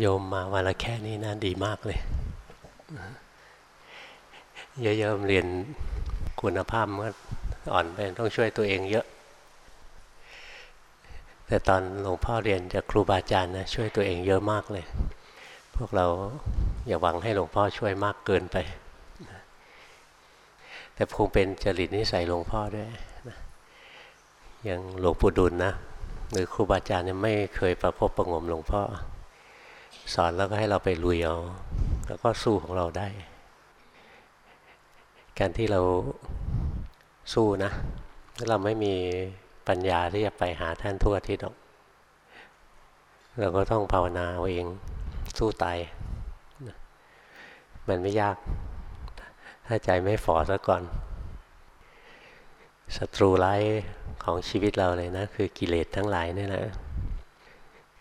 โยมมาวันละแค่นี้น่าดีมากเลยเยอะๆเรียนคุณภาพมันอ่อนไปต้องช่วยตัวเองเยอะ แต่ตอนหลวงพ่อเรียนจากครูบาอาจารย์นะช่วยตัวเองเยอะมากเลย พวกเราอย่าหวังให้หลวงพ่อช่วยมากเกินไป แต่คงเป็นจริตนิสัยหลวงพ่อด้วยนะอย่างหลวงปู่ดุลนะ หรือครูบาอาจารย์ไม่เคยประพบประงมหลวงพ่อ สอนแล้วก็ให้เราไปลุยเอา แล้วก็สู้ของเราได้ การที่เราสู้นะถ้าเราไม่มีปัญญาที่จะไปหาท่านทั่วทิศหรอก เราก็ต้องภาวนาเอาเองสู้ตายมันไม่ยาก ถ้าใจไม่ฝ่อซะก่อนศัตรูร้ายของชีวิตเราเลยนะ คือกิเลสทั้งหลายนี่แหละ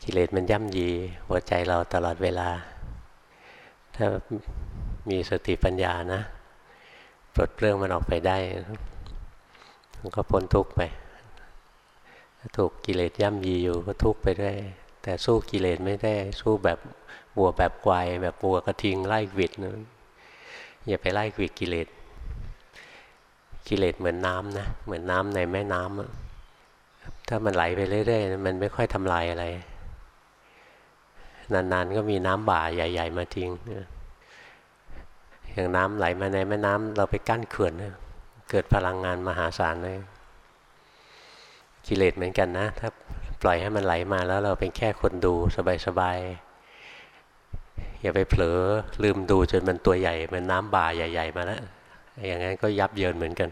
กิเลสมันย่ำยีหัวใจเราตลอดเวลา ถ้ามีสติปัญญานะ ปลดเปลื้องมันออกไปได้ มันก็พ้นทุกข์ไป ถ้าถูกกิเลสย่ำยีอยู่ก็ทุกข์ไปด้วย แต่สู้กิเลสไม่ได้ สู้แบบบัวแบบควายแบบบัวกระทิงไล่วิดนะอย่าไปไล่วิดกิเลส กิเลสเหมือนน้ำนะ เหมือนน้ำในแม่น้ำถ้ามันไหลไปเรื่อยๆ มันไม่ค่อยทำลายอะไร นานๆก็มีน้ำบ่าใหญ่ ๆ มาทิ้งอย่างน้ำไหลมาในแม่น้ำเราไปกั้นเขื่อนเกิดพลังงานมหาศาลเลยกิเลสเหมือนกันนะ ถ้าปล่อยให้มันไหลมาแล้วเราเป็นแค่คนดูสบายๆอย่าไปเผลอลืมดูจนมันตัวใหญ่มันน้ำบ่าใหญ่ ๆ มาแล้วอย่างนั้นก็ยับเยินเหมือนกัน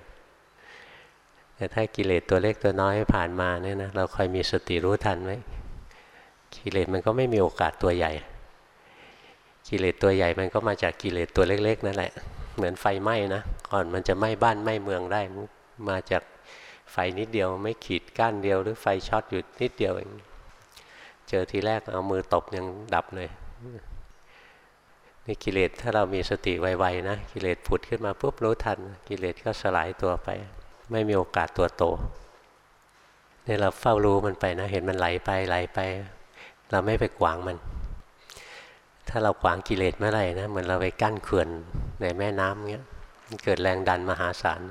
แต่ถ้ากิเลสตัวเล็กตัวน้อยผ่านมาเนี่ยนะเราคอยมีสติรู้ทันไว้ กิเลสมันก็ไม่มีโอกาสตัวใหญ่ กิเลสตัวใหญ่มันก็มาจากกิเลสตัวเล็ก ๆ นั่นแหละ เหมือนไฟไหม้นะก่อนมันจะไหม้บ้านไหม้เมืองได้มาจากไฟนิดเดียวไม้ขีดก้านเดียวหรือไฟช็อตอยู่นิดเดียวเองเจอทีแรกเอามือตบยังดับเลยนี่กิเลสถ้าเรามีสติไวๆนะกิเลสผุดขึ้นมาปุ๊บรู้ทัน กิเลสก็สลายตัวไป ไม่มีโอกาสตัวโตนี่เราเฝ้ารู้มันไปนะ เห็นมันไหลไปไหลไป เราไม่ไปขวางมัน ถ้าเราขวางกิเลสเมื่อไหร่นะเหมือนเราไปกั้นเขื่อนในแม่น้ำเงี้ยมันเกิดแรงดันมหาศาล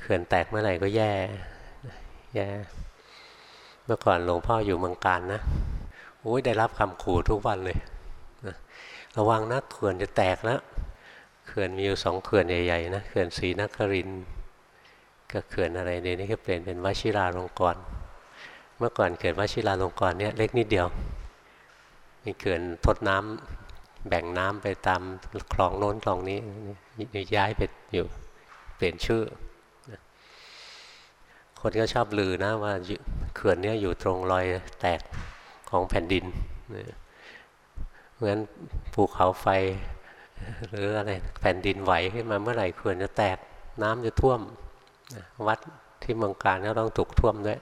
เขื่อนแตกเมื่อไหร่ก็แย่แย่เมื่อก่อนหลวงพ่ออยู่เมืองการนะโอ้ยได้รับคำขู่ทุกวันเลยนะระวังนะเขื่อนจะแตกแล้วเขื่อนมีอยู่สองเขื่อนใหญ่ๆนะเขื่อนศรีนครินกับเขื่อนอะไรเดี๋ยวนี้ก็เปลี่ยนเป็นวชิราลงกรณ์ มื่อก่อนเกิดวชิราลงกรณ์เนี่ยเล็กนิดเดียว มีเกินทดน้ำแบ่งน้ำไปตามคลองโน้นคลองนี้ย้ายไปอยู่เปลี่ยนชื่อ คนก็ชอบลือนะว่าเขื่อนเนี้อยู่ตรงรอยแตกของแผ่นดินเพราะฉะนั้นภูเขาไฟ หรืออะไรแผ่นดินไหวขึ้นมาเมื่อไหร่เขื่อนจะแตกน้ำจะท่วมวัดที่เมืองการก็ต้องถูกท่วมด้วย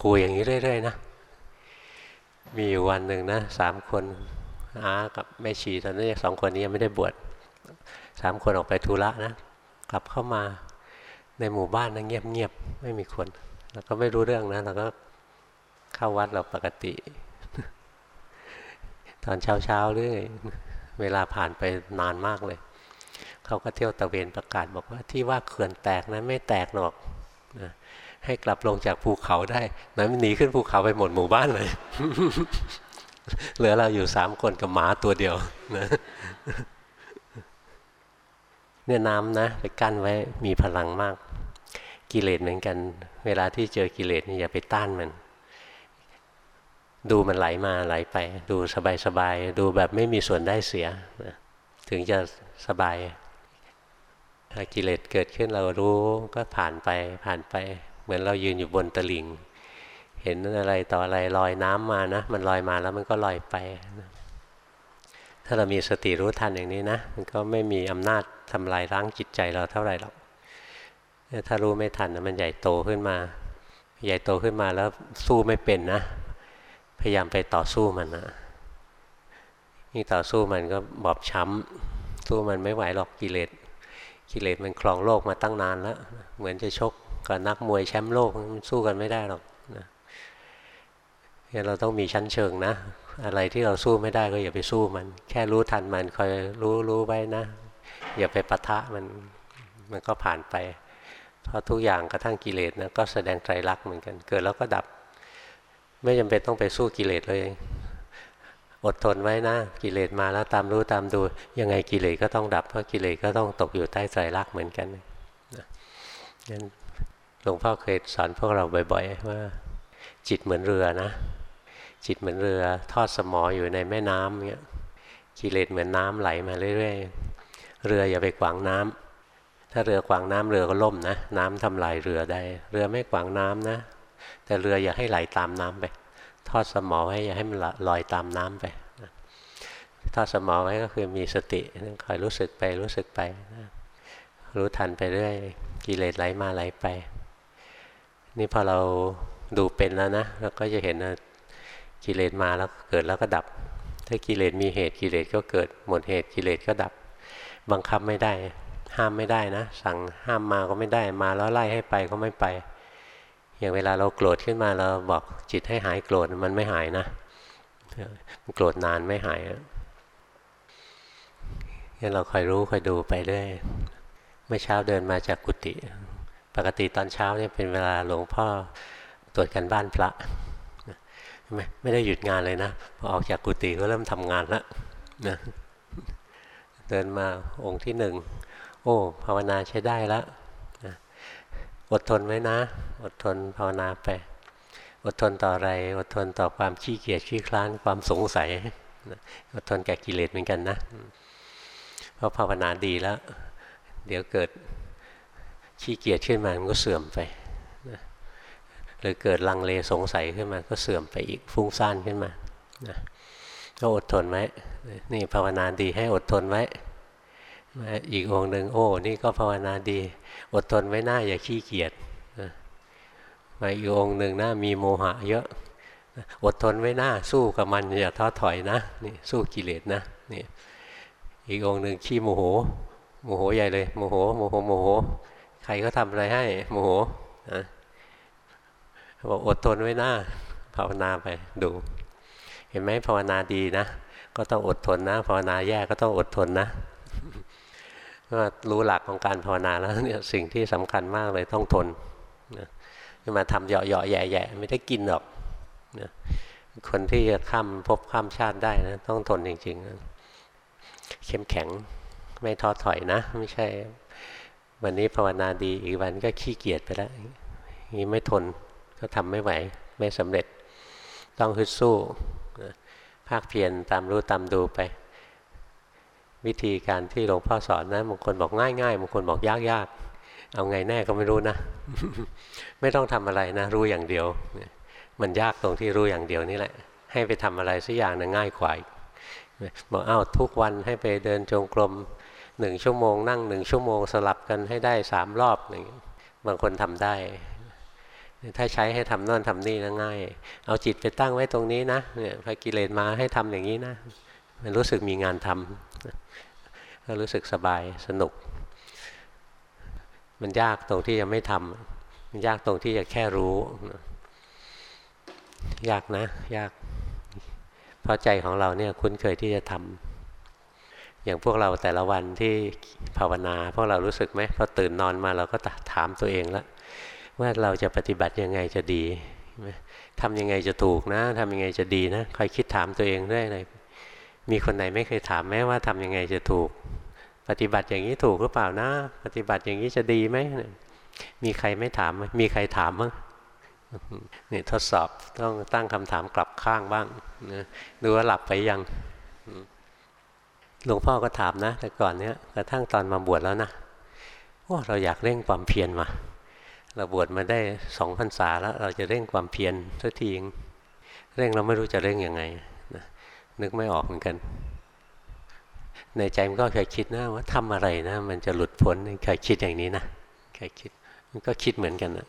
กูอย่างนี้เรื่อยๆนะมีอยู่วันหนึ่งนะสามคนอากับแม่ชีตอนนี้สองคนนี้ยังไม่ได้บวชสามคนออกไปธุระนะกลับเข้ามาในหมู่บ้านนะเงียบๆไม่มีคนแล้วก็ไม่รู้เรื่องนะเราก็เข้าวัดเราปกติ ตอนเช้าๆเรื่อยเวลาผ่านไปนานมากเลย เขาก็เที่ยวตะเวนประกาศบอกว่าที่ว่าเขื่อนแตกนะไม่แตกหรอกนะ ให้กลับลงจากภูเขาได้นั้นหนีขึ้นภูเขาไปหมดหมู่บ้านเลย เหลือเราอยู่สามคนกับหมาตัวเดียวนะเนี่ยน้ำนะ ไปกั้นไว้มีพลังมาก กิเลสเหมือนกัน เวลาที่เจอกิเลสอย่าไปต้านมัน ดูมันไหลมาไหลไป ดูสบายๆดูแบบไม่มีส่วนได้เสีย ถึงจะสบายกิเลสเกิดขึ้นเรารู้ก็ผ่านไปผ่านไป มือนเรายืนอยู่บนตลิ่ง เห็นอะไรต่ออะไรลอยน้ำมานะ มันลอยมาแล้วมันก็ลอยไป ถ้าเรามีสติรู้ทันอย่างนี้นะ มันก็ไม่มีอำนาจทำลายล้างจิตใจเราเท่าไหร่หรอกถ้ารู้ไม่ทันมันใหญ่โตขึ้นมา ใหญ่โตขึ้นมาแล้วสู้ไม่เป็นนะ พยายามไปต่อสู้มันนะนี่ต่อสู้มันก็บอบช้ำสู้มันไม่ไหวหรอกกิเลสกิเลสมันครองโลกมาตั้งนานแล้ว เหมือนจะชก กับนักมวยแชมป์โลกสู้กันไม่ได้หรอกนะงั้นเราต้องมีชั้นเชิงนะ อะไรที่เราสู้ไม่ได้ก็อย่าไปสู้มัน แค่รู้ทันมันคอยรู้รู้ไว้นะ อย่าไปปะทะมันมันก็ผ่านไป เพราะทุกอย่างกระทั่งกิเลสนะก็แสดงไตรลักษณ์เหมือนกัน เกิดแล้วก็ดับ ไม่จำเป็นต้องไปสู้กิเลสเลยอดทนไว้นะกิเลสมาแล้วตามรู้ตามดู ยังไงกิเลสก็ต้องดับเพราะกิเลสก็ต้องตกอยู่ใต้ไตรลักษณ์เหมือนกันงั้น หลวงพ่อเคยสอนพวกเราบ่อย ๆ ว่า จิตเหมือนเรือนะ จิตเหมือนเรือทอดสมออยู่ในแม่น้ำเงี้ยกิเลสเหมือนน้าไหลมาเรื่อยๆเรืออย่าไปขวางน้ำถ้าเรือขวางน้ำเรือก็ล่มนะ น้ำทำลายเรือได้ เรือไม่ขวางน้ำนะ แต่เรืออย่าให้ไหลตามน้ำไป ทอดสมอไว้อย่าให้มันลอยตามน้ำไปทอดสมอไว้ก็คือมีสติคอยรู้สึกไปรู้สึกไปนะรู้ทันไปเรื่อยกิเลสไหลมาไหลไป นี่พอเราดูเป็นแล้วนะเราก็จะเห็นว่ากิเลสมาแล้วเกิดแล้วก็ดับ ถ้ากิเลสมีเหตุกิเลสก็เกิดหมดเหตุกิเลสก็ดับ บังคับไม่ได้ ห้ามไม่ได้นะ สั่งห้ามมาก็ไม่ได้มาแล้วไล่ให้ไปก็ไม่ไป อย่างเวลาเราโกรธขึ้นมาเราบอกจิตให้หายโกรธมันไม่หายนะโกรธนานไม่หายงั้นเราคอยรู้คอยดูไปเรื่อยเมื่อเช้าเดินมาจากกุฏิ กติตอนเช้าเนี่ยเป็นเวลาหลวงพ่อตรวจกันบ้านพระไม่ไม่ได้หยุดงานเลยนะพอออกจากกุฏิก็เริ่มทำงานแล้วนะเดินมาองค์ที่หนึ่งโอ้ภาวนาใช้ได้แล้วนะอดทนไว้นะ อดทนภาวนาไป อดทนต่ออะไรอดทนต่อความขี้เกียจขี้คลานความสงสัยอดทนแก่กิเลสเหมือนกันนะเพราะภาวนาดีแล้ว เดี๋ยวเกิด ขี้เกียจขึ้นมามันก็เสื่อมไปหรือเกิดลังเลสงสัยขึ้นมาก็เสื่อมไปอีกฟุ้งซ่านขึ้นมานะก็อดทนไว้นี่ภาวนาดีให้อดทนไว้อีกองหนึ่งโอ้ นี่ก็ภาวนาดี อดทนไว้หน้าอย่าขี้เกียจมาอีกองหนึ่งหน้ามีโมหะเยอะอดทนไว้หน้าสู้กับมันอย่าท้อถอยนะนี่สู้กิเลสนะนี่อีกองหนึ่งขี้โมโหโมโหใหญ่เลยโมโหโมโหโมโห รก็ทำอะไรให้โมโหนะบอกอดทนไว้หน้า ภาวนาไปดู เห็นไหมภาวนาดีนะ ก็ต้องอดทนนะ ภาวนาแย่ก็ต้องอดทนนะว่ารู้หลักของการภาวนาแล้วเนี่ยสิ่งที่สำคัญมากเลยต้องทนนะมาทำเหยาะเหาะแย่แย่ไม่ได้กินหรอกนะคนที่จะข้ามพบข้ามชาติได้นะ ต้องทนจริงๆเข้มแข็งไม่ท้อถอยนะ ไม่ใช่ วันนี้ภาวนาดีอีกวันก็ขี้เกียจไปแล้วนี่ไม่ทนก็ทำไม่ไหวไม่สำเร็จ ต้องฮึดสู้ภาคเพียรตามรู้ตามดูไป วิธีการที่หลวงพ่อสอนนะบางคนบอกง่ายๆบางคนบอกยากๆเอาไงแน่ก็ไม่รู้นะ ไม่ต้องทำอะไรนะ รู้อย่างเดียว มันยากตรงที่รู้อย่างเดียวนี่แหละ ให้ไปทำอะไรสักอย่างนึงง่ายกว่าบอกอ้าวทุกวันให้ไปเดินจงกรม หนึ่งชั่วโมง นั่งหนึ่งชั่วโมงสลับกันให้ได้สามรอบหนึ่งบางคนทำได้ ถ้าใช้ให้ทำนั่นทำนี่นะง่าย เอาจิตไปตั้งไว้ตรงนี้นะเนี่ยพอกิเลสมาให้ทำอย่างนี้นะ มันรู้สึกมีงานทำก็รู้สึกสบายสนุก มันยากตรงที่จะไม่ทำมันยากตรงที่จะแค่รู้ ยากนะ ยากเพราะใจของเราเนี่ยคุ้นเคยที่จะทำ อย่างพวกเราแต่ละวันที่ภาวนาพวกเรารู้สึกไหมพอตื่นนอนมาเราก็ถามตัวเองแล้วว่าเราจะปฏิบัติยังไงจะดีทำยังไงจะถูกนะทำยังไงจะดีนะคอยคิดถามตัวเองเรื่อยเลยมีคนไหนไม่เคยถามแม้ว่าทำยังไงจะถูก ปฏิบัติอย่างนี้ถูกหรือเปล่านะ ปฏิบัติอย่างนี้จะดีไหมมีใครไม่ถามมีใครถามมั้งนี่ทดสอบต้องตั้งคำถามกลับข้างบ้างนะดูว่าหลับไปยัง หลวงพ่อก็ถามนะ แต่ก่อนเนี้ยกระทั่งตอนมาบวชแล้วนะว่าเราอยากเร่งความเพียรมาเราบวชมาได้สองพรรษาแล้ว เราจะเร่งความเพียรสักทีเร่งเราไม่รู้จะเร่งยังไงนะนึกไม่ออกเหมือนกัน ในใจมันก็เคยคิดนะว่าทำอะไรนะ มันจะหลุดพ้นเคยคิดอย่างนี้นะเคยคิดมันก็คิดเหมือนกันนะ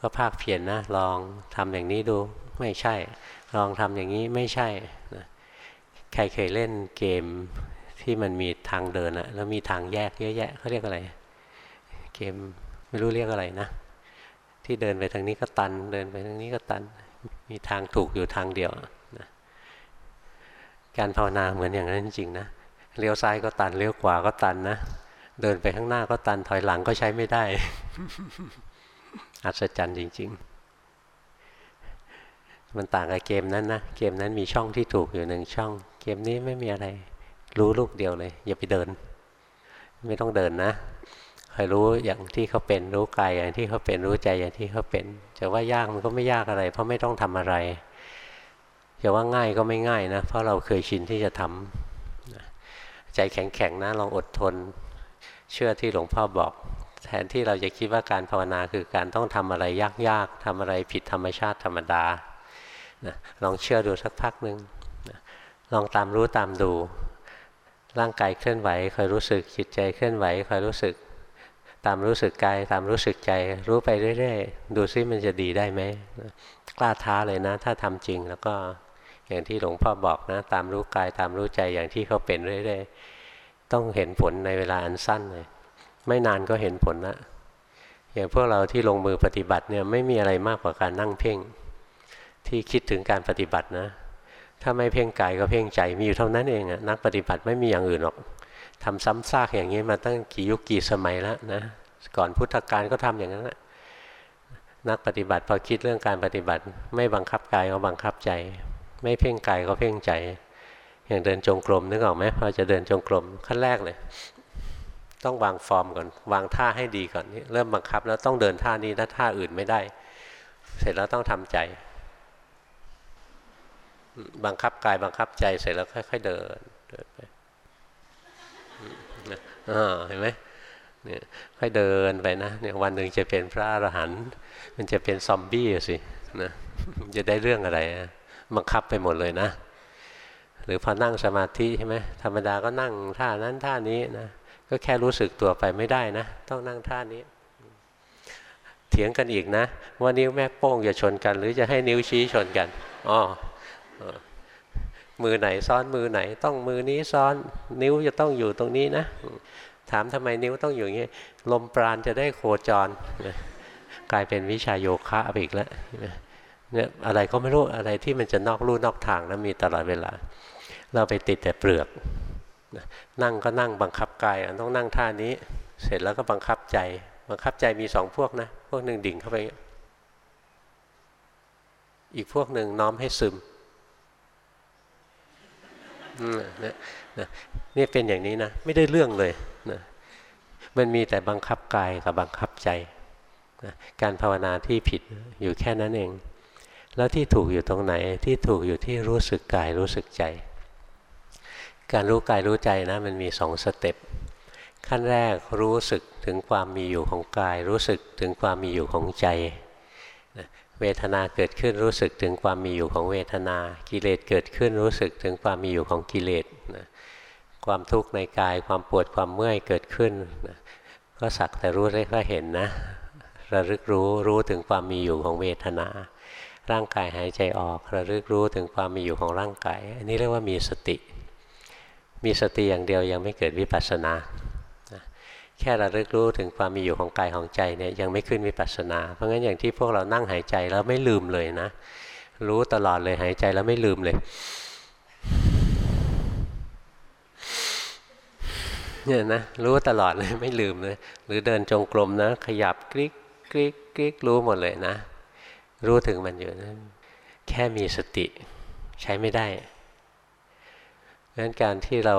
ก็ภาคเพียรนนะลองทำอย่างนี้ดูไม่ใช่ ลองทำอย่างนี้ไม่ใช่นะ ใครเคยเล่นเกมที่มันมีทางเดินอะแล้วมีทางแยกเยอะแยะเขาเรียกอะไร เกมไม่รู้เรียกอะไรนะ ที่เดินไปทางนี้ก็ตัน เดินไปทางนี้ก็ตัน มีทางถูกอยู่ทางเดียวนะการภาวนาเหมือนอย่างนั้นจริงๆนะเลี้ยวซ้ายก็ตันเลี้ยวขวาก็ตันนะเดินไปข้างหน้าก็ตันถอยหลังก็ใช้ไม่ได้ อัศจรรย์จริง ๆ มันต่างกับเกมนั้นนะ เกมนั้นมีช่องที่ถูกอยู่หนึ่งช่อง เกมนี้ไม่มีอะไร รู้ลูกเดียวเลย อย่าไปเดิน ไม่ต้องเดินนะคอยรู้อย่างที่เขาเป็นรู้กายอย่างที่เขาเป็นรู้ใจอย่างที่เขาเป็นจะว่ายากมันก็ไม่ยากอะไร เพราะไม่ต้องทำอะไรจะว่าง่ายก็ไม่ง่ายนะ เพราะเราเคยชินที่จะทำใจแข็งๆนะลองอดทน เชื่อที่หลวงพ่อบอก แทนที่เราจะคิดว่าการภาวนาคือการต้องทำอะไรยากๆทำอะไรผิดธรรมชาติธรรมดา นะลองเชื่อดูสักพักหนึ่งนะลองตามรู้ตามดู ร่างกายเคลื่อนไหวคอยรู้สึกจิตใจเคลื่อนไหวคอยรู้สึก ตามรู้สึกกายตามรู้สึกใจ รู้ไปเรื่อยๆดูซิมันจะดีได้ไหมกล้าท้าเลยนะ ถ้าทำจริงแล้วก็อย่างที่หลวงพ่อบอกนะ ตามรู้กายตามรู้ใจอย่างที่เขาเป็นเรื่อยๆต้องเห็นผลในเวลาอันสั้นเลยไม่นานก็เห็นผลละอย่างพวกเราที่ลงมือปฏิบัติเนี่ยไม่มีอะไรมากกว่าการนั่งเพ่ง ที่คิดถึงการปฏิบัตินะ ถ้าไม่เพ่งกายก็เพ่งใจมีอยู่เท่านั้นเองอะนักปฏิบัติไม่มีอย่างอื่นหรอกทำซ้ำซากอย่างนี้มาตั้งกี่ยุคกี่สมัยแล้วนะก่อนพุทธกาลก็ทำอย่างนั้นแหละนักปฏิบัติพอคิดเรื่องการปฏิบัติ ไม่บังคับกายก็บังคับใจ ไม่เพ่งกายก็เพ่งใจ อย่างเดินจงกรมนึกออกไหมพอจะเดินจงกรมขั้นแรกเลย ต้องวางฟอร์มก่อน วางท่าให้ดีก่อนเริ่มบังคับแล้วต้องเดินท่านี้ถ้าท่าอื่นไม่ได้ เสร็จแล้วต้องทำใจ บังคับกายบังคับใจเสร็จแล้วค่อย ๆ เดินเดินไปเห็นไหมเนี่ยค่อยเดินไปนะเนี่ยวันหนึ่งจะเป็นพระอรหันต์มันจะเป็นซอมบี้สินะจะได้เรื่องอะไรบังคับไปหมดเลยนะ หรือพอนั่งสมาธิใช่ไหมธรรมดาก็นั่งท่านั้นท่านี้นะก็แค่รู้สึกตัวไปไม่ได้นะ ต้องนั่งท่านี้ เถียงกันอีกนะ ว่านิ้วแม่โป้งจะชนกัน หรือจะให้นิ้วชี้ชนกันอ๋อ มือไหนซ้อนมือไหน ต้องมือนี้ซ้อน นิ้วจะต้องอยู่ตรงนี้นะ ถามทำไมนิ้วต้องอยู่อย่างนี้ ลมปราณจะได้โคจร กลายเป็นวิชาโยคะไปอีกแล้วเนี่ยอะไรก็ไม่รู้อะไรที่มันจะนอกลู่นอกทางนะมีตลอดเวลา เราไปติดแต่เปลือกนั่งก็นั่งบังคับกายต้องนั่งท่านี้ เสร็จแล้วก็บังคับใจ บังคับใจมีสองพวกนะ พวกหนึ่งดิ่งเข้าไป อีกพวกหนึ่งน้อมให้ซึม นี่เป็นอย่างนี้นะ ไม่ได้เรื่องเลยนะมันมีแต่บังคับกายกับบังคับใจนะการภาวนาที่ผิดอยู่แค่นั้นเอง แล้วที่ถูกอยู่ตรงไหนที่ถูกอยู่ที่รู้สึกกายรู้สึกใจ การรู้กายรู้ใจนะมันมีสองสเต็ปขั้นแรกรู้สึกถึงความมีอยู่ของกาย รู้สึกถึงความมีอยู่ของใจ เวทนาเกิดขึ้นรู้สึกถึงความมีอยู่ของเวทนา กิเลสเกิดขึ้นรู้สึกถึงความมีอยู่ของกิเลสนะความทุกข์ในกายความปวดความเมื่อยเกิดขึ้นนะก็สักแต่รู้ได้ก็เห็นนะ ระลึกรู้รู้ถึงความมีอยู่ของเวทนา ร่างกายหายใจออก ระลึกรู้ถึงความมีอยู่ของร่างกาย อันนี้เรียกว่ามีสติ มีสติอย่างเดียวยังไม่เกิดวิปัสสนา แค่ระลึกรู้ถึงความมีอยู่ของกายของใจเนี่ยยังไม่ขึ้นวิปัสสนา เพราะงั้นอย่างที่พวกเรานั่งหายใจแล้วไม่ลืมเลยนะ รู้ตลอดเลยหายใจแล้วไม่ลืมเลยเนี่ยนะรู้ตลอดเลยไม่ลืมเลย หรือเดินจงกรมนะ ขยับกริ๊กกริ๊กกริ๊กรู้หมดเลยนะ รู้ถึงมันอยู่นะแค่มีสติใช้ไม่ได้ งั้นการที่เรา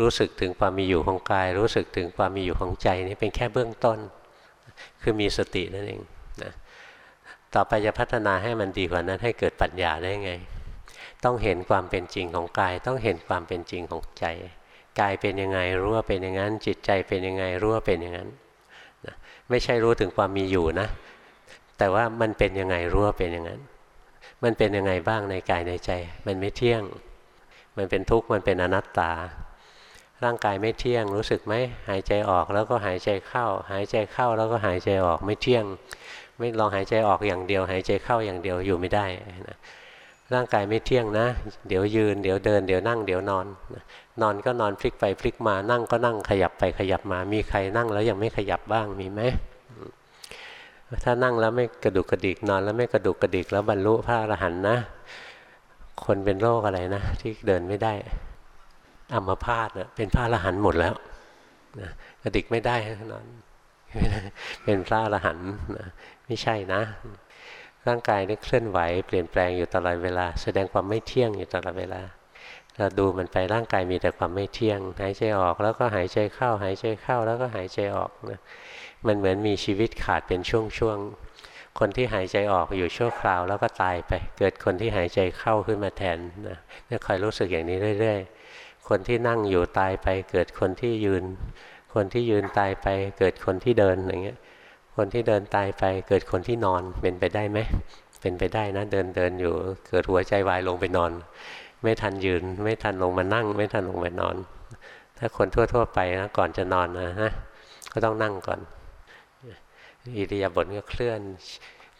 รู้สึกถึงความมีอยู่ของกาย รู้สึกถึงความมีอยู่ของใจนี่เป็นแค่เบื้องต้น คือมีสตินั่นเองนะต่อไปจะพัฒนาให้มันดีกว่านั้นให้เกิดปัญญาได้ไง ต้องเห็นความเป็นจริงของกาย ต้องเห็นความเป็นจริงของใจกายเป็นยังไงรู้ว่าเป็นอย่างนั้น จิตใจเป็นยังไงรู้ว่าเป็นอย่างนั้นนะไม่ใช่รู้ถึงความมีอยู่นะ แต่ว่ามันเป็นยังไงรู้ว่าเป็นอย่างนั้น มันเป็นยังไงบ้างในกายในใจ มันไม่เที่ยง มันเป็นทุกข์มันเป็นอนัตตา ร่างกายไม่เที่ยงรู้สึกไหมหายใจออกแล้วก็หายใจเข้า หายใจเข้าแล้วก็หายใจออกไม่เที่ยง ไม่ลองหายใจออกอย่างเดียว หายใจเข้าอย่างเดียวอยู่ไม่ได้นะร่างกายไม่เที่ยงนะ เดี๋ยวยืน เดี๋ยวเดิน เดี๋ยวนั่ง เดี๋ยวนอน นอนก็นอนพลิกไปพลิกมา นั่งก็นั่งขยับไปขยับมา มีใครนั่งแล้วยังไม่ขยับบ้าง มีไหม ถ้านั่งแล้วไม่กระดุกกระดิก นอนแล้วไม่กระดุกกระดิกแล้วบรรลุพระอรหันต์นะ คนเป็นโรคอะไรนะที่เดินไม่ได้อัมพาตเป็นพระอรหันต์หมดแล้วนะกระดิกไม่ได้นอนเป็นพระอรหันต์นะไม่ใช่นะ ร่างกายนี่เคลื่อนไหว เปลี่ยนแปลงอยู่ตลอดเวลา แสดงความไม่เที่ยงอยู่ตลอดเวลาเราดูมันไปร่างกายมีแต่ความไม่เที่ยง หายใจออกแล้วก็หายใจเข้า หายใจเข้าแล้วก็หายใจออกนะมันเหมือนมีชีวิตขาดเป็นช่วงๆ คนที่หายใจออกอยู่ชั่วคราวแล้วก็ตายไป เกิดคนที่หายใจเข้าขึ้นมาแทนนะนี่คอยรู้สึกอย่างนี้เรื่อย ๆ คนที่นั่งอยู่ตายไป เกิดคนที่ยืน คนที่ยืนตายไป เกิดคนที่เดินอย่างเงี้ย คนที่เดินตายไป เกิดคนที่นอนเป็นไปได้ไหมเป็นไปได้นะเดินเดินอยู่ เกิดหัวใจวายลงไปนอน ไม่ทันยืน ไม่ทันลงมานั่ง ไม่ทันลงมานอน ถ้าคนทั่ว ๆ ไปนะก่อนจะนอนนะฮะก็ต้องนั่งก่อน อิริยาบถก็เคลื่อน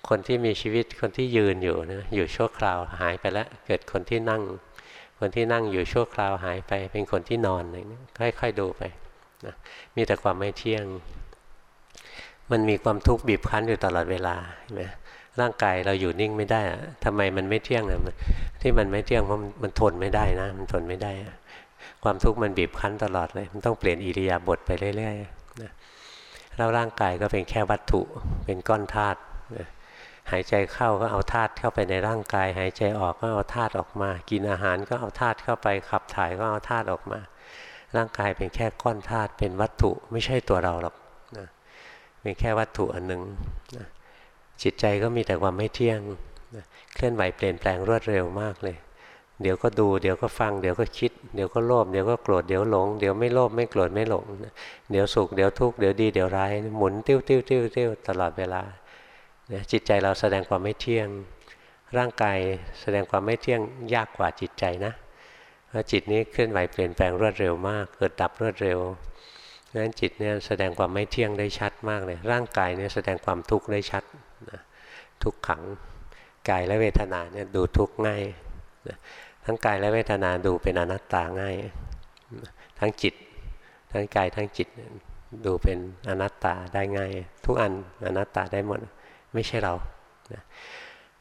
คนที่มีชีวิตคนที่ยืนอยู่นะอยู่ชั่วคราวหายไปแล้วเกิดคนที่นั่ง คนที่นั่งอยู่ชั่วคราวหายไป เป็นคนที่นอนอะไรนี้ค่อยๆดูไปนะมีแต่ความไม่เที่ยง มันมีความทุกข์บีบคั้นอยู่ตลอดเวลาใช่ไหมร่างกายเราอยู่นิ่งไม่ได้อะทำไมมันไม่เที่ยงนะที่มันไม่เที่ยงเพราะมันทนไม่ได้นะ มันทนไม่ได้ ความทุกข์มันบีบคั้นตลอดเลย มันต้องเปลี่ยนอิริยาบถไปเรื่อยๆ แล้วร่างกายก็เป็นแค่วัตถุเป็นก้อนธาตุหายใจเข้าก็เอาธาตุเข้าไปในร่างกาย หายใจออกก็เอาธาตุออกมา กินอาหารก็เอาธาตุเข้าไปขับถ่ายก็เอาธาตุออกมา ร่างกายเป็นแค่ก้อนธาตุเป็นวัตถุไม่ใช่ตัวเราหรอกนะเป็นแค่วัตถุอันหนึ่งนะจิตใจก็มีแต่ความไม่เที่ยงเคลื่อนไหวเปลี่ยนแปลงรวดเร็วมากเลย เดี๋ยวก็ดู เดี๋ยวก็ฟัง เดี๋ยวก็คิด เดี๋ยวก็โลภ เดี๋ยวก็โกรธ เดี๋ยวหลง เดี๋ยวไม่โลภไม่โกรธไม่หลง เดี๋ยวสุข เดี๋ยวทุกข์ เดี๋ยวดี เดี๋ยวร้าย หมุนติ้วติ้วติ้วติ้วตลอดเวลา จิตใจเราแสดงความไม่เที่ยง ร่างกายแสดงความไม่เที่ยงยากกว่าจิตใจนะ เพราะจิตนี้เคลื่อนไหวเปลี่ยนแปลงรวดเร็วมาก เกิดดับรวดเร็วเพราะฉะนั้นจิตเนี่ยแสดงความไม่เที่ยงได้ชัดมากเลย ร่างกายเนี่ยแสดงความทุกข์ได้ชัดทุกขัง กายและเวทนาเนี่ยดูทุกข์ง่าย ทั้งกายและเวทนาดูเป็นอนัตตาง่าย ทั้งจิต ทั้งกายทั้งจิตดูเป็นอนัตตาได้ง่าย ทุกอันอนัตตาได้หมดไม่ใช่เรา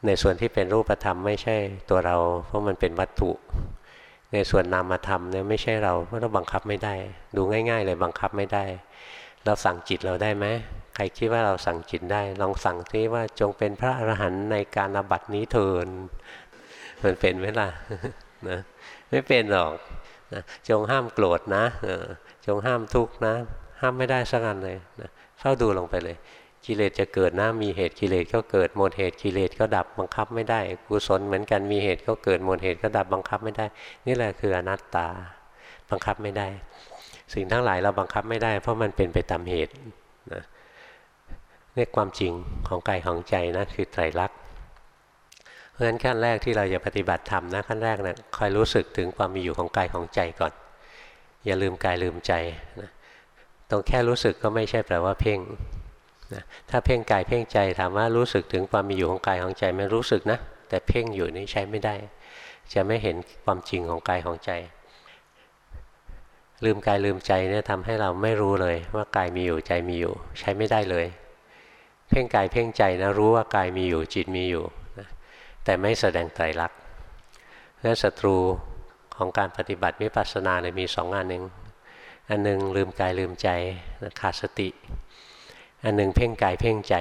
ในส่วนที่เป็นรูปธรรมไม่ใช่ตัวเรา เพราะมันเป็นวัตถุ ในส่วนนามธรรมเนี่ยไม่ใช่เราเพราะเราบังคับไม่ได้ ดูง่าย ๆ เลยบังคับไม่ได้ เราสั่งจิตเราได้ไหมใครคิดว่าเราสั่งจิตได้ ลองสั่งที่ว่าจงเป็นพระอรหันต์ในการอบัตินี้เถิน มันเป็นไหมล่ะนะไม่เป็นหรอกนะจงห้ามโกรธนะจงห้ามทุกข์นะ ห้ามไม่ได้สักอันเลยนะเฝ้าดูลงไปเลย กิเลสจะเกิดนะมีเหตุกิเลสก็เกิดหมดเหตุกิเลสก็ดับบังคับไม่ได้กุศลเหมือนกันมีเหตุก็เกิดหมดเหตุก็ดับบังคับไม่ได้ นี่แหละคืออนัตตา บังคับไม่ได้ สิ่งทั้งหลายเราบังคับไม่ได้ เพราะมันเป็นไปตามเหตุนะนี่ความจริงของกายของใจนะคือไตรลักษณ์ เพราะฉะนั้นขั้นแรกที่เราจะปฏิบัติธรรมนะขั้นแรกนะคอยรู้สึกถึงความมีอยู่ของกายของใจก่อน อย่าลืมกายลืมใจนะตรงแค่รู้สึกก็ไม่ใช่แปลว่าเพ่งนะถ้าเพ่งกายเพ่งใจถามว่ารู้สึกถึงความมีอยู่ของกายของใจไม่รู้สึกนะแต่เพ่งอยู่นี่ใช้ไม่ได้ จะไม่เห็นความจริงของกายของใจ ลืมกายลืมใจเนี่ยทำให้เราไม่รู้เลยว่ากายมีอยู่ใจมีอยู่ ใช้ไม่ได้เลย เพ่งกายเพ่งใจนะรู้ว่ากายมีอยู่จิตมีอยู่ แต่ไม่แสดงไตรลักษณ์เพราะศัตรูของการปฏิบัติวิปัสสนาเนี่ยมีสองอันหนึ่งอันหนึ่งลืมกายลืมใจขาดสติ อันหนึ่งเพ่งกายเพ่งใจ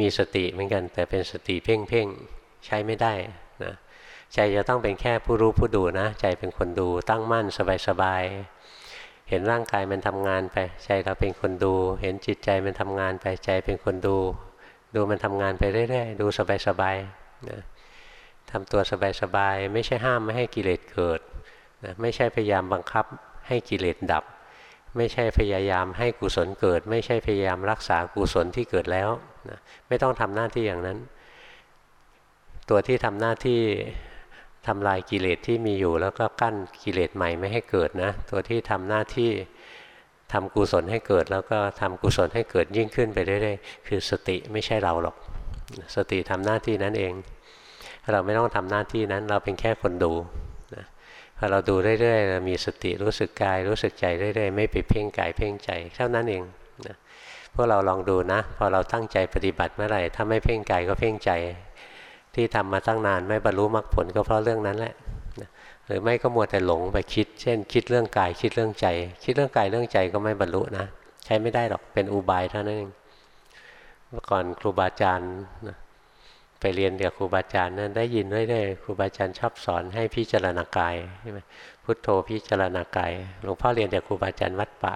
มีสติเหมือนกัน แต่เป็นสติเพ่งเพ่งใช้ไม่ได้นะใจจะต้องเป็นแค่ผู้รู้ผู้ดูนะ ใจเป็นคนดูตั้งมั่นสบายสบายเห็นร่างกายมันทำงานไปใจเราเป็นคนดู เห็นจิตใจมันทำงานไปใจเป็นคนดู ดูมันทำงานไปเรื่อยๆ ดูสบายๆนะ ทำตัวสบายๆไม่ใช่ห้ามไม่ให้กิเลสเกิดนะไม่ใช่พยายามบังคับให้กิเลสดับ ไม่ใช่พยายามให้กุศลเกิด ไม่ใช่พยายามรักษากุศลที่เกิดแล้วนะไม่ต้องทำหน้าที่อย่างนั้น ตัวที่ทำหน้าที่ทำลายกิเลสที่มีอยู่แล้วก็กั้นกิเลสใหม่ไม่ให้เกิดนะ ตัวที่ทำหน้าที่ทำกุศลให้เกิด แล้วก็ทำกุศลให้เกิดยิ่งขึ้นไปเรื่อยๆคือสติไม่ใช่เราหรอก สติทำหน้าที่นั้นเอง เราไม่ต้องทำหน้าที่นั้น เราเป็นแค่คนดูนะพอเราดูเรื่อยๆเรามีสติรู้สึกกายรู้สึกใจเรื่อยๆ ไม่ไปเพ่งกายเพ่งใจเท่านั้นเองนะพวกเราลองดูนะ พอเราตั้งใจปฏิบัติเมื่อไหร่ถ้าไม่เพ่งกายก็เพ่งใจ ที่ทำมาตั้งนานไม่บรรลุมรรคผลก็เพราะเรื่องนั้นแหละหรือไม่ก็มัวแต่หลงไปคิด เช่น คิดเรื่องกายคิดเรื่องใจ คิดเรื่องกายเรื่องใจก็ไม่บรรลุนะ ใช้ไม่ได้หรอกเป็นอุบายเท่านั้นเองเมื่อก่อนครูบาอาจารย์ ไปเรียนกับครูบาอาจารย์นั้นได้ยินเรื่อยๆครูบาอาจารย์ชอบสอนให้พิจารณากายใช่ไหมพุทโธพิจารณากายหลวงพ่อเรียนจากครูบาอาจารย์วัดป่า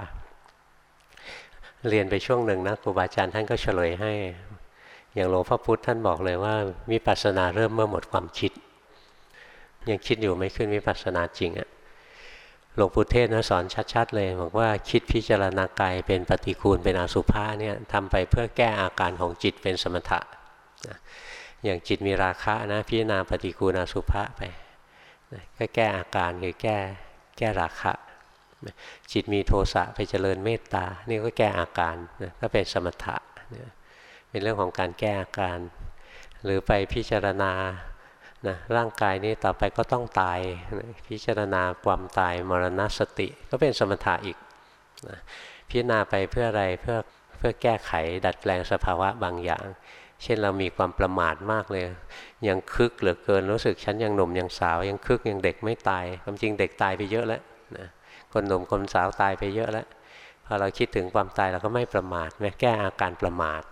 เรียนไปช่วงหนึ่งนะครูบาอาจารย์ท่านก็เฉลยให้ อย่างหลวงพ่อพุธท่านบอกเลยว่าวิปัสสนาเริ่มเมื่อหมดความคิด ยังคิดอยู่ไม่ขึ้นวิปัสสนาจริงอะหลวงปู่เทศนะสอนชัดๆเลยบอกว่าคิดพิจารณากายเป็นปฏิคูลเป็นอสุภะเนี่ยทำไปเพื่อแก้อาการของจิตเป็นสมถะ อย่างจิตมีราคะนะพิจารณาปฏิกูลอสุภะไปก็แก้อาการคือแก้แก้ราคะ จิตมีโทสะไปเจริญเมตตา นี่ก็แก้อาการก็เป็นสมถะเป็นเรื่องของการแก้อาการ หรือไปพิจารณานะร่างกายนี้ต่อไปก็ต้องตายพิจารณาความตายมรณสติ ก็เป็นสมถะอีกนะพิจารณาไปเพื่ออะไรเพื่อเพื่อแก้ไขดัดแปลงสภาวะบางอย่าง เช่นเรามีความประมาทมากเลย ยังคึกเหลือเกินรู้สึกฉันยังหนุ่มยังสาว ยังคึกยังเด็กไม่ตายความจริงเด็กตายไปเยอะแล้วนะคนหนุ่มคนสาวตายไปเยอะแล้วพอเราคิดถึงความตายเราก็ไม่ประมาทแม้แก้อาการประมาท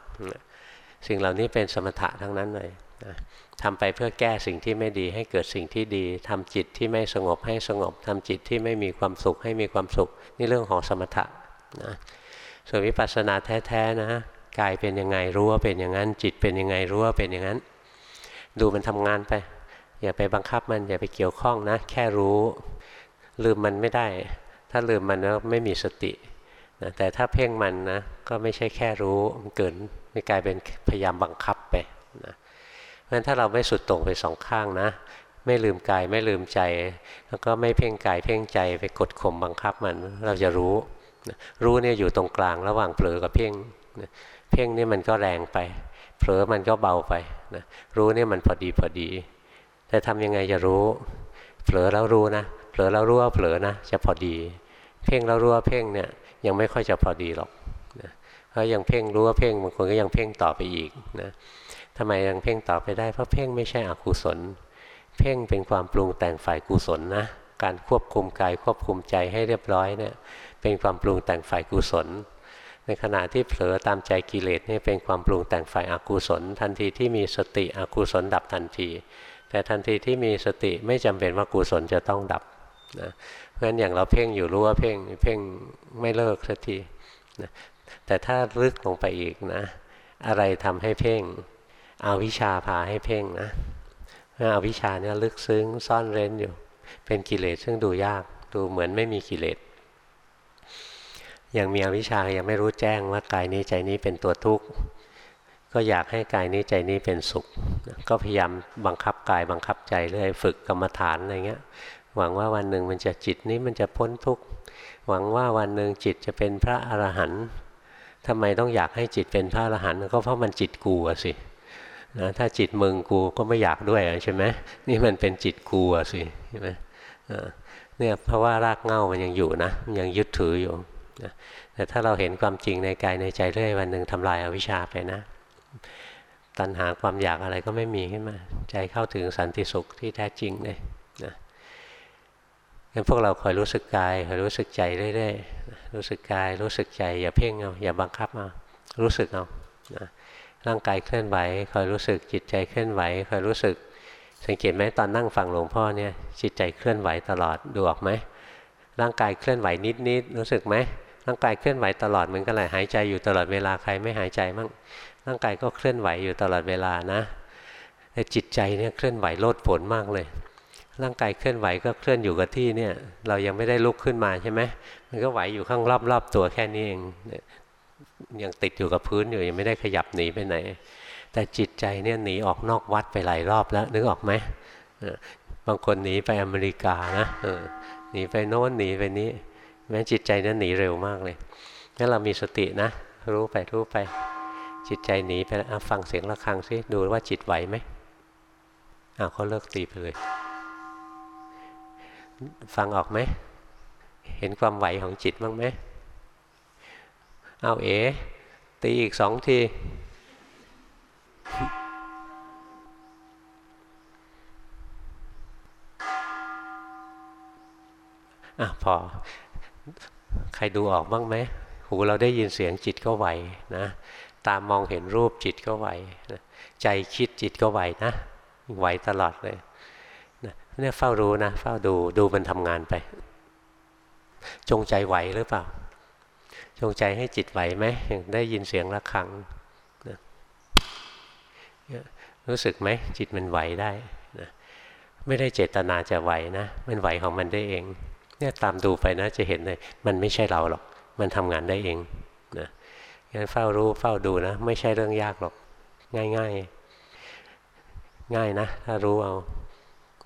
สิ่งเหล่านี้เป็นสมถะทั้งนั้นเลยนะทำไปเพื่อแก้สิ่งที่ไม่ดีให้เกิดสิ่งที่ดีทำจิตที่ไม่สงบให้สงบทำจิตที่ไม่มีความสุขให้มีความสุข นี่เรื่องของสมถะนะส่วนวิปัสสนาแท้ๆนะ กายเป็นยังไงรู้ว่าเป็นอย่างนั้น จิตเป็นยังไงรู้ว่าเป็นอย่างนั้น ดูมันทำงานไป อย่าไปบังคับมันอย่าไปเกี่ยวข้องนะ แค่รู้ ลืมมันไม่ได้ ถ้าลืมมันแล้วไม่มีสตินะแต่ถ้าเพ่งมันนะก็ไม่ใช่แค่รู้มันเกินไม่กลายเป็นพยายามบังคับไปนะเพราะฉะนั้นถ้าเราไม่สุดตรงไปสองข้างนะ ไม่ลืมกายไม่ลืมใจ แล้วก็ไม่เพ่งกายเพ่งใจไปกดข่มบังคับมันเราจะรู้ รู้เนี่ยอยู่ตรงกลางระหว่างเผลอกับเพ่ง เพ่งนี่มันก็แรงไป เผลอมันก็เบาไปนะรู้นี่มันพอดีพอดี แต่ทำยังไงจะรู้ เผลอแล้วรู้นะ เผลอแล้วรู้ว่าเผลอนะ จะพอดี เพ่งแล้วรู้ว่าเพ่งเนี่ยยังไม่ค่อยจะพอดีหรอกนะเพราะยังเพ่งรู้ว่าเพ่งบางคนก็ยังเพ่งต่อไปอีกนะทำไมยังเพ่งต่อไปได้ เพราะเพ่งไม่ใช่อกุศล เพ่งเป็นความปรุงแต่งฝ่ายกุศลนะ การควบคุมกายควบคุมใจให้เรียบร้อยเนี่ยเป็นความปรุงแต่งฝ่ายกุศล ในขณะที่เผลอตามใจกิเลสนี่เป็นความปรุงแต่งฝ่ายอากุศล ทันทีที่มีสติอกุศลดับทันที แต่ทันทีที่มีสติไม่จำเป็นว่ากุศลจะต้องดับนะเพราะฉะนั้นอย่างเราเพ่งอยู่รู้ว่าเพ่งเพ่งไม่เลิกสักทีนะแต่ถ้าลึกลงไปอีกนะ อะไรทำให้เพ่งเอาวิชาพาให้เพ่งนะเอาวิชาเนี่ยลึกซึ้งซ่อนเร้นอยู่ เป็นกิเลสซึ่งดูยากดูเหมือนไม่มีกิเลส ยังมีอวิชชายังไม่รู้แจ้งว่ากายนี้ใจนี้เป็นตัวทุกข์ก็อยากให้กายนี้ใจนี้เป็นสุข ก็พยายามบังคับกายบังคับใจเรื่อยฝึกกรรมฐานอะไรเงี้ย หวังว่าวันหนึ่งมันจะจิตนี้มันจะพ้นทุกข์หวังว่าวันหนึ่งจิตจะเป็นพระอรหันต์ทำไมต้องอยากให้จิตเป็นพระอรหันต์ก็เพราะมันจิตกูสินะถ้าจิตมึงกูก็ไม่อยากด้วยใช่ไหมนี่มันเป็นจิตกูสิใช่ไหมเนี่ยเพราะว่ารากเง้ามันยังอยู่นะยังยึดถืออยู่ นะแต่ถ้าเราเห็นความจริงในกายในใจเรื่อยวันหนึ่งทำลายอาวิชชาไปนะ ตัณหาความอยากอะไรก็ไม่มีขึ้นมา ใจเข้าถึงสันติสุขที่แท้จริงเลยนะงั้นพวกเราคอยรู้สึกกายคอยรู้สึกใจเรื่อยๆรู้สึกกายรู้สึกใจ อย่าเพ่งเอาอย่าบังคับเอารู้สึกเอานะร่างกายเคลื่อนไหวคอยรู้สึกจิตใจเคลื่อนไหวคอยรู้สึก สังเกตไหมตอนนั่งฟังหลวงพ่อเนี่ยจิตใจเคลื่อนไหวตลอดดูออกไหมร่างกายเคลื่อนไหวนิดๆรู้สึกไหม ร่างกายเคลื่อนไหวตลอดเหมือนกันเลยหายใจอยู่ตลอดเวลาใครไม่หายใจมั่งร่างกายก็เคลื่อนไหวอยู่ตลอดเวลานะแต่จิตใจเนี่ยเคลื่อนไหวโลดผลมากเลย ร่างกายเคลื่อนไหวก็เคลื่อนอยู่กับที่เนี่ยเรายังไม่ได้ลุกขึ้นมาใช่ไหมมันก็ไหวอยู่ข้างรอบๆตัวแค่นี้เองยังติดอยู่กับพื้นอยู่ยังไม่ได้ขยับหนีไปไหน แต่จิตใจเนี่ยหนีออกนอกวัดไปหลายรอบแล้วนึกออกไหมบางคนหนีไปอเมริกานะหนีไปโน้นหนีไปนี้ แม้จิตใจนั้นหนีเร็วมากเลยงั้นเรามีสตินะ รู้ไปรู้ไป จิตใจหนีไปแล้วฟังเสียงะระฆังซิดูว่าจิตไหวไหมอ้าวเขาเลิกตีไปเลย ฟังออกไหม เห็นความไหวของจิตบ้างไหมเอาเอ๋ตีอีกสองทีอะพอ ใครดูออกบ้างไหมหูเราได้ยินเสียงจิตก็ไหวนะตามมองเห็นรูปจิตก็ไหวนะใจคิดจิตก็ไหวนะไหวตลอดเลยนะเนี่ยเฝ้ารู้นะเฝ้าดูดูมันทำงานไป จงใจไหวหรือเปล่า จงใจให้จิตไหวไหมได้ยินเสียงะระฆังนะรู้สึกไหมจิตมันไหวได้นะไม่ได้เจตนาจะไหวนะ มันไหวของมันได้เอง เนี่ยตามดูไปนะจะเห็นเลยมันไม่ใช่เราหรอก มันทำงานได้เองนะงั้นเฝ้ารู้เฝ้าดูนะ ไม่ใช่เรื่องยากหรอก ง่ายง่ายง่ายนะ ถ้ารู้เอา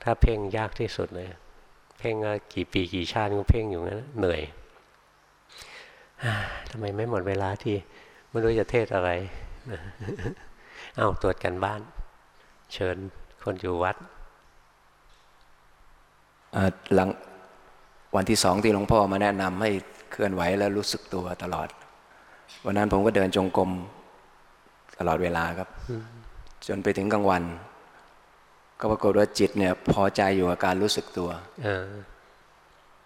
ถ้าเพ่งยากที่สุดเลย เพ่งกี่ปีกี่ชาติก็เพ่งอยู่นั้นเหนื่อยทำไมไม่หมดเวลาที่ไม่รู้จะเทศอะไรเอาตรวจกันบ้าน เชิญคนอยู่วัดหลัง วันที่สองที่หลวงพ่อมาแนะนำให้เคลื่อนไหวแล้วรู้สึกตัวตลอด วันนั้นผมก็เดินจงกรมตลอดเวลาครับ จนไปถึงกลางวัน ก็ปรากฏว่าจิตเนี่ยพอใจอยู่กับการรู้สึกตัว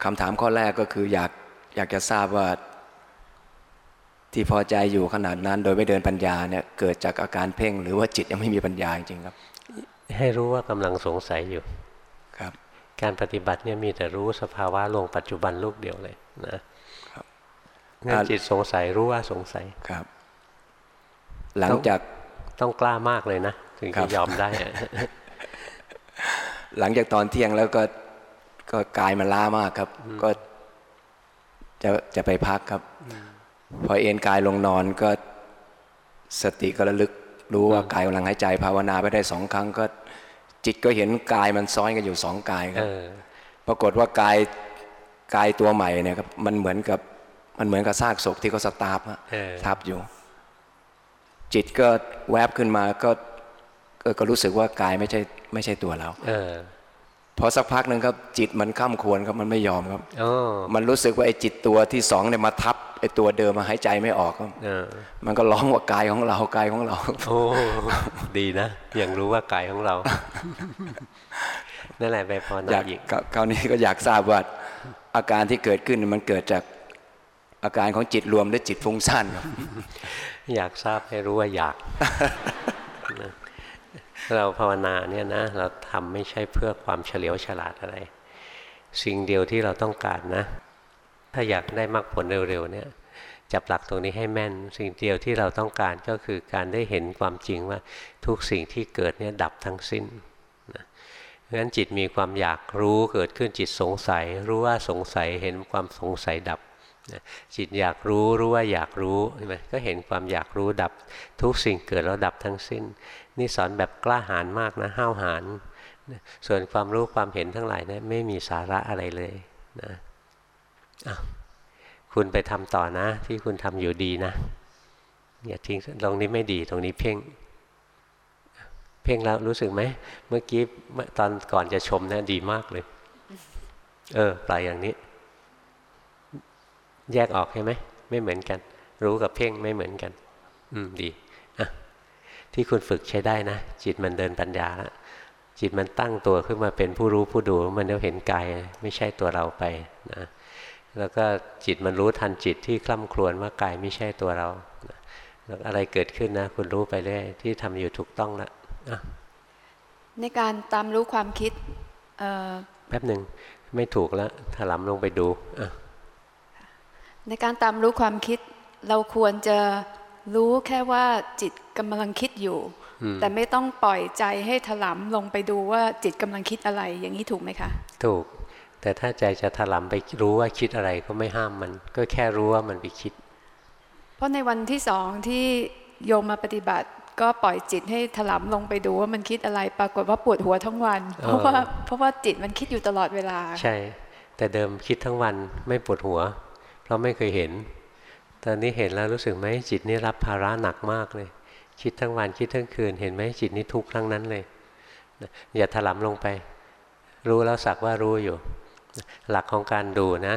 คำถามข้อแรกก็คืออยากอยากจะทราบว่า ที่พอใจอยู่ขนาดนั้น โดยไม่เดินปัญญาเนี่ยเกิดจากอาการเพ่ง หรือว่าจิตยังไม่มีปัญญาจริงครับ ให้รู้ว่ากำลังสงสัยอยู่ครับ การปฏิบัติเนี่ยมีแต่รู้สภาวะลงปัจจุบันลูกเดียวเลยนะครับงั้นจิตสงสัยรู้ว่าสงสัยครับ หลังจากต้องกล้ามากเลยนะ ถึงจะยอมได้ หลังจากตอนเที่ยงแล้วก็ก็กายมันล้ามากครับ ก็จะจะไปพักครับ พอเอนกายลงนอนก็สติก็ระลึก รู้ว่ากายกำลังหายใจภาวนาไปได้สองครั้งก็ จิตก็เห็นกายมันซ้อนกันอยู่สองกายครับปรากฏว่ากายกายตัวใหม่เนี่ยครับมันเหมือนกับมันเหมือนกับซากศพที่เขาสตาร์ฟทับอยู่ จิตก็แวบขึ้นมาก็ก็รู้สึกว่ากายไม่ใช่ไม่ใช่ตัวเรา พอสักพักหนึ่งครับจิตมันข้ามควรครับมันไม่ยอมครับมันรู้สึกว่าไอ้จิตตัวที่สองเนี่ยมาทับไอ้ตัวเดิมมาหายใจไม่ออกครับมันก็ร้องว่ากายของเรากายของเราโอ้ดีนะยังรู้ว่ากายของเรานั่นแหละไปพรอยากคราวนี้ก็อยากทราบว่าอาการที่เกิดขึ้นมันเกิดจากอาการของจิตรวมหรือจิตฟุ้งซ่านอยากทราบให้รู้ว่าอยาก เราภาวนาเนี่ยนะเราทำไม่ใช่เพื่อความเฉลียวฉลาดอะไร สิ่งเดียวที่เราต้องการนะ ถ้าอยากได้มรรคผลเร็วๆเนี่ยจับหลักตรงนี้ให้แม่น สิ่งเดียวที่เราต้องการก็คือการได้เห็นความจริงว่าทุกสิ่งที่เกิดเนี่ยดับทั้งสิ้นนะเพราะฉะนั้นจิตมีความอยากรู้เกิดขึ้นจิตสงสัย รู้ว่าสงสัยเห็นความสงสัยดับ จิตอยากรู้รู้ว่าอยากรู้ใช่ไหมก็เห็นความอยากรู้ดับทุกสิ่งเกิดแล้วดับทั้งสิ้น นี่สอนแบบกล้าหาญมากนะห้าวหาญส่วนความรู้ความเห็นทั้งหลายนะไม่มีสาระอะไรเลยนะคุณไปทำต่อนะ ที่คุณทำอยู่ดีนะอย่าทิ้งตรงนี้ไม่ดีตรงนี้เพ่ง เพ่งแล้วรู้สึกไหมเมื่อกี้ตอนก่อนจะชมนะดีมากเลย เออปล่อยอย่างนี้ แยกออกใช่ไหมไม่เหมือนกัน รู้กับเพ่งไม่เหมือนกัน อืมดีที่คุณฝึกใช้ได้นะ จิตมันเดินปัญญาแล้วจิตมันตั้งตัวขึ้นมาเป็นผู้รู้ผู้ดูมันจะเห็นกายไม่ใช่ตัวเราไปนะแล้วก็จิตมันรู้ทันจิตที่คล่ำครวญว่ากายไม่ใช่ตัวเราแล้วอะไรเกิดขึ้นนะ คุณรู้ไปเรื่อยที่ทำอยู่ถูกต้องแล้วในการตามรู้ความคิดแป๊บหนึ่งไม่ถูกแล้วถลำลงไปดู ในการตามรู้ความคิด เราควรจะรู้แค่ว่าจิตกำลังคิดอยู่ แต่ไม่ต้องปล่อยใจให้ถลำลงไปดูว่าจิตกำลังคิดอะไรอย่างนี้ถูกไหมคะ ถูก แต่ถ้าใจจะถลำไปรู้ว่าคิดอะไรก็ไม่ห้ามมัน ก็แค่รู้ว่ามันไปคิด เพราะในวันที่สองที่โยมมาปฏิบัติก็ปล่อยจิตให้ถลำลงไปดูว่ามันคิดอะไร ปรากฏว่าปวดหัวทั้งวัน เพราะว่าเพราะว่าจิตมันคิดอยู่ตลอดเวลา ใช่ แต่เดิมคิดทั้งวันไม่ปวดหัว เพราะไม่เคยเห็น ตอนนี้เห็นแล้วรู้สึกไหมจิตนี้รับภาระหนักมากเลย คิดทั้งวันคิดทั้งคืน เห็นไหมจิตนี้ทุกข์ทั้งนั้นเลยอย่าถลำลงไป รู้แล้วสักว่ารู้อยู่ หลักของการดูนะ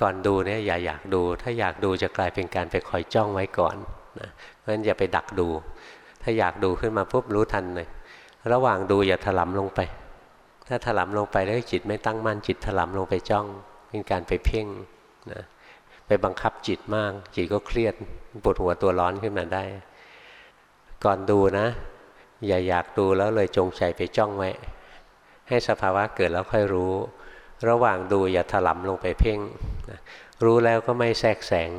ก่อนดูเนี่ยอย่าอยากดู ถ้าอยากดูจะกลายเป็นการไปคอยจ้องไว้ก่อนนะเพราะฉะนั้นอย่าไปดักดู ถ้าอยากดูขึ้นมาปุ๊บรู้ทันเลยระหว่างดูอย่าถลำลงไป ถ้าถลำลงไปแล้วจิตไม่ตั้งมั่นจิตถลำลงไปจ้อง เป็นการไปเพ่งนะ บังคับจิตมาก จิตก็เครียดปวดหัวตัวร้อนขึ้นมาได้ ก่อนดูนะ อย่าอยากดูแล้วเลยจงใจไปจ้องไว้ ให้สภาวะเกิดแล้วค่อยรู้ ระหว่างดูอย่าถลำลงไปเพ่งรู้แล้วก็ไม่แทรกแสง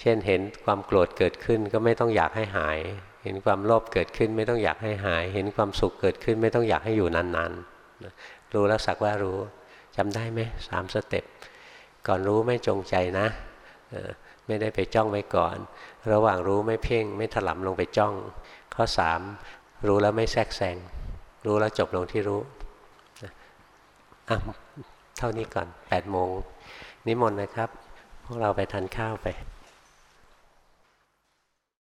เช่นเห็นความโกรธเกิดขึ้นก็ไม่ต้องอยากให้หาย เห็นความโลภเกิดขึ้นไม่ต้องอยากให้หาย เห็นความสุขเกิดขึ้นไม่ต้องอยากให้อยู่นานๆรู้แล้วสักว่ารู้จำได้ไหมสามสเต็ปก่อนรู้ไม่จงใจนะ ไม่ได้ไปจ้องไว้ก่อน ระหว่างรู้ไม่เพ่ง ไม่ถลำลงไปจ้อง ข้อสามรู้แล้วไม่แทรกแซง รู้แล้วจบลงที่รู้อะเท่านี้ก่อนแปดโมงนิมนต์นะครับ พวกเราไปทานข้าวไป